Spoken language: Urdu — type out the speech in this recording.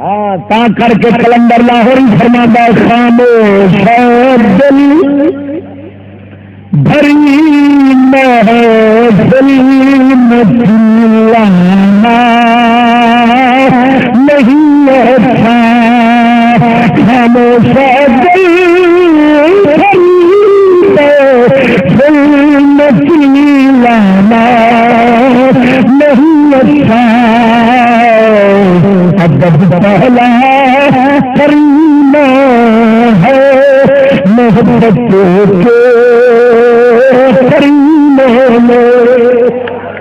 ہاں کر کے کلندر لاہور فرما خاموش دل۔ بھری نہیں خاموش دل نہیں ادب پہلا کرنا ہے محبت کے کرنا